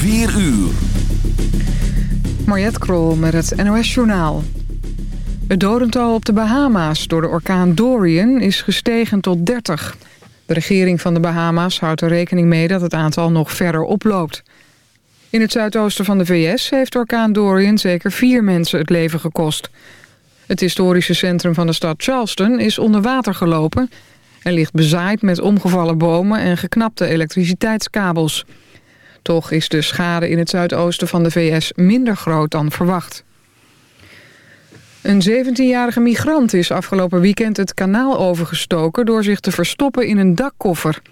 4 uur. Mariette Krol met het NOS Journaal. Het dodental op de Bahama's door de orkaan Dorian is gestegen tot 30. De regering van de Bahama's houdt er rekening mee dat het aantal nog verder oploopt. In het zuidoosten van de VS heeft orkaan Dorian zeker vier mensen het leven gekost. Het historische centrum van de stad Charleston is onder water gelopen... en ligt bezaaid met omgevallen bomen en geknapte elektriciteitskabels. Toch is de schade in het zuidoosten van de VS minder groot dan verwacht. Een 17-jarige migrant is afgelopen weekend het kanaal overgestoken... door zich te verstoppen in een dakkoffer.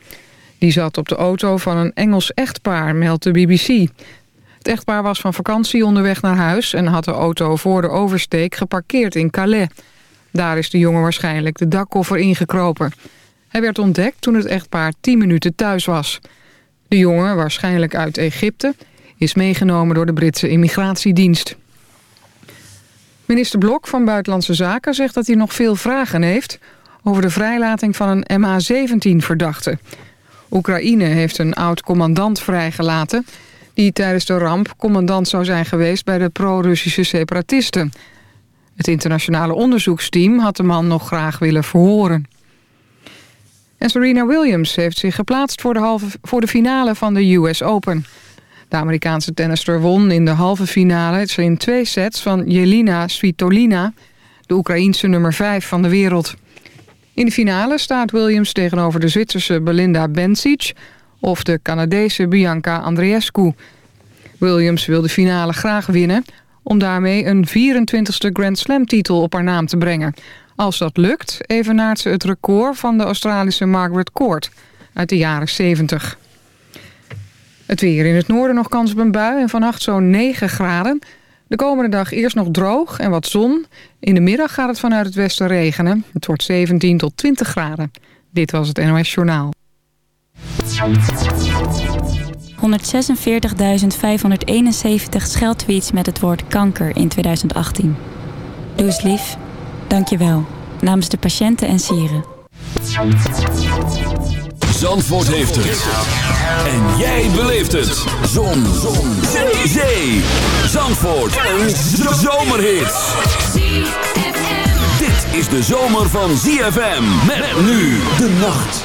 Die zat op de auto van een Engels echtpaar, meldt de BBC. Het echtpaar was van vakantie onderweg naar huis... en had de auto voor de oversteek geparkeerd in Calais. Daar is de jongen waarschijnlijk de dakkoffer ingekropen. Hij werd ontdekt toen het echtpaar 10 minuten thuis was. De jongen, waarschijnlijk uit Egypte... is meegenomen door de Britse immigratiedienst. Minister Blok van Buitenlandse Zaken zegt dat hij nog veel vragen heeft... over de vrijlating van een MH17-verdachte. Oekraïne heeft een oud-commandant vrijgelaten... die tijdens de ramp commandant zou zijn geweest bij de pro-Russische separatisten. Het internationale onderzoeksteam had de man nog graag willen verhoren. En Serena Williams heeft zich geplaatst voor de, halve, voor de finale van de US Open... De Amerikaanse tennister won in de halve finale in twee sets van Jelina Svitolina, de Oekraïense nummer 5 van de wereld. In de finale staat Williams tegenover de Zwitserse Belinda Bencic of de Canadese Bianca Andreescu. Williams wil de finale graag winnen om daarmee een 24e Grand Slam titel op haar naam te brengen. Als dat lukt, evenaart ze het record van de Australische Margaret Court uit de jaren 70. Het weer in het noorden nog kans op een bui en vannacht zo'n 9 graden. De komende dag eerst nog droog en wat zon. In de middag gaat het vanuit het westen regenen. Het wordt 17 tot 20 graden. Dit was het NOS Journaal. 146.571 scheldtweets met het woord kanker in 2018. Doe eens lief. Dank je wel. Namens de patiënten en sieren. Zandvoort heeft het. En jij beleeft het. Zon. Zon. Zee. Zee. Zandvoort. Een zomerhit. Dit is de zomer van ZFM. Met nu de nacht.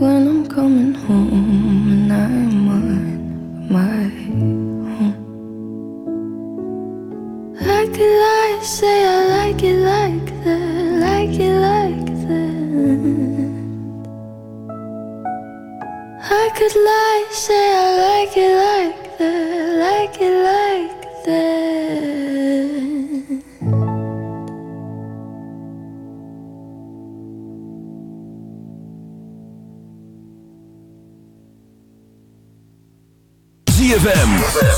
when I'm coming home.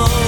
Oh.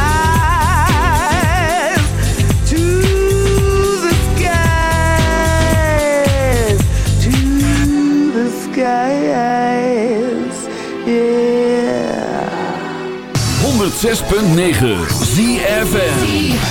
106.9 ZFN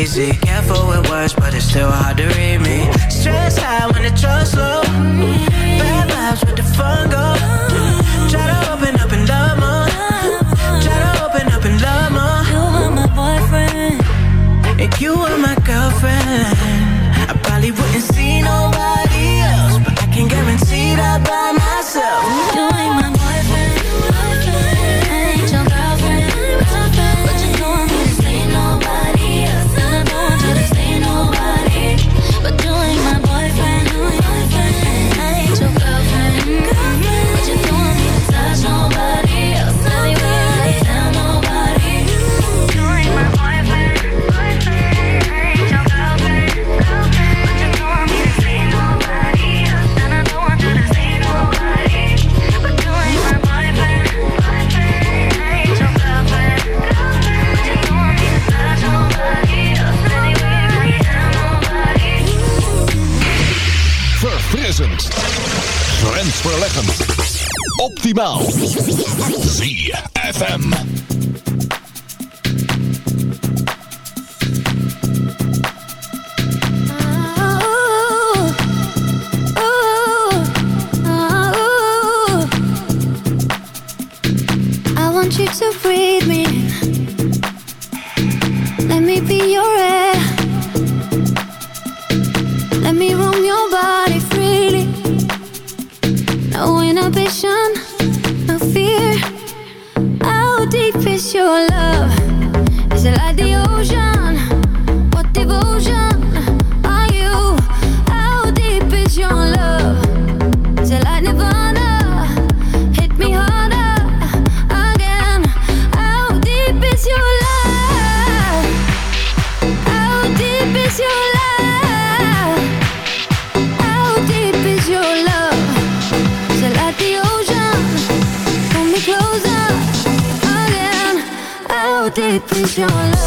easy. Careful with words, but it's still hard to read me. Stress high when the trust low. Bad vibes with the fun go? Try to open up and love more. Try to open up and love more. You were my boyfriend. And you were my Optimal. ZFM. you to breathe me Let me be your air Let me roam your body freely No inhibition your life. lose your love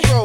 this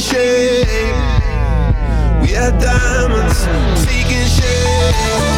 shape. We had diamonds taking shape.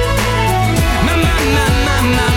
my, my,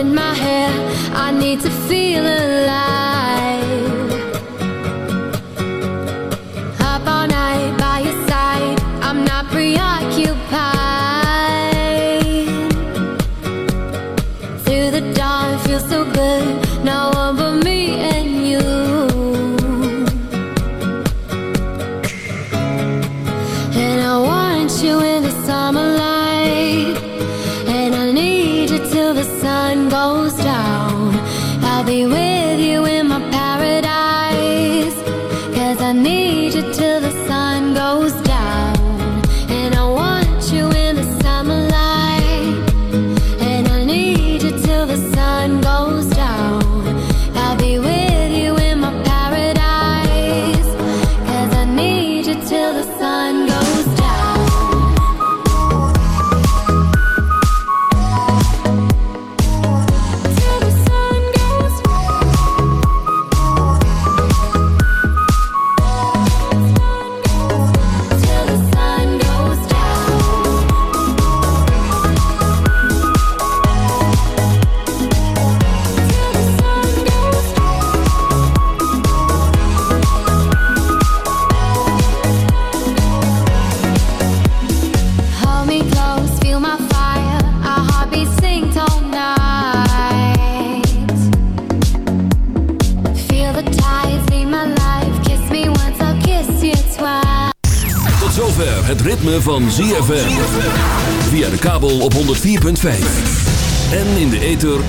in my hair. I need to feel alive.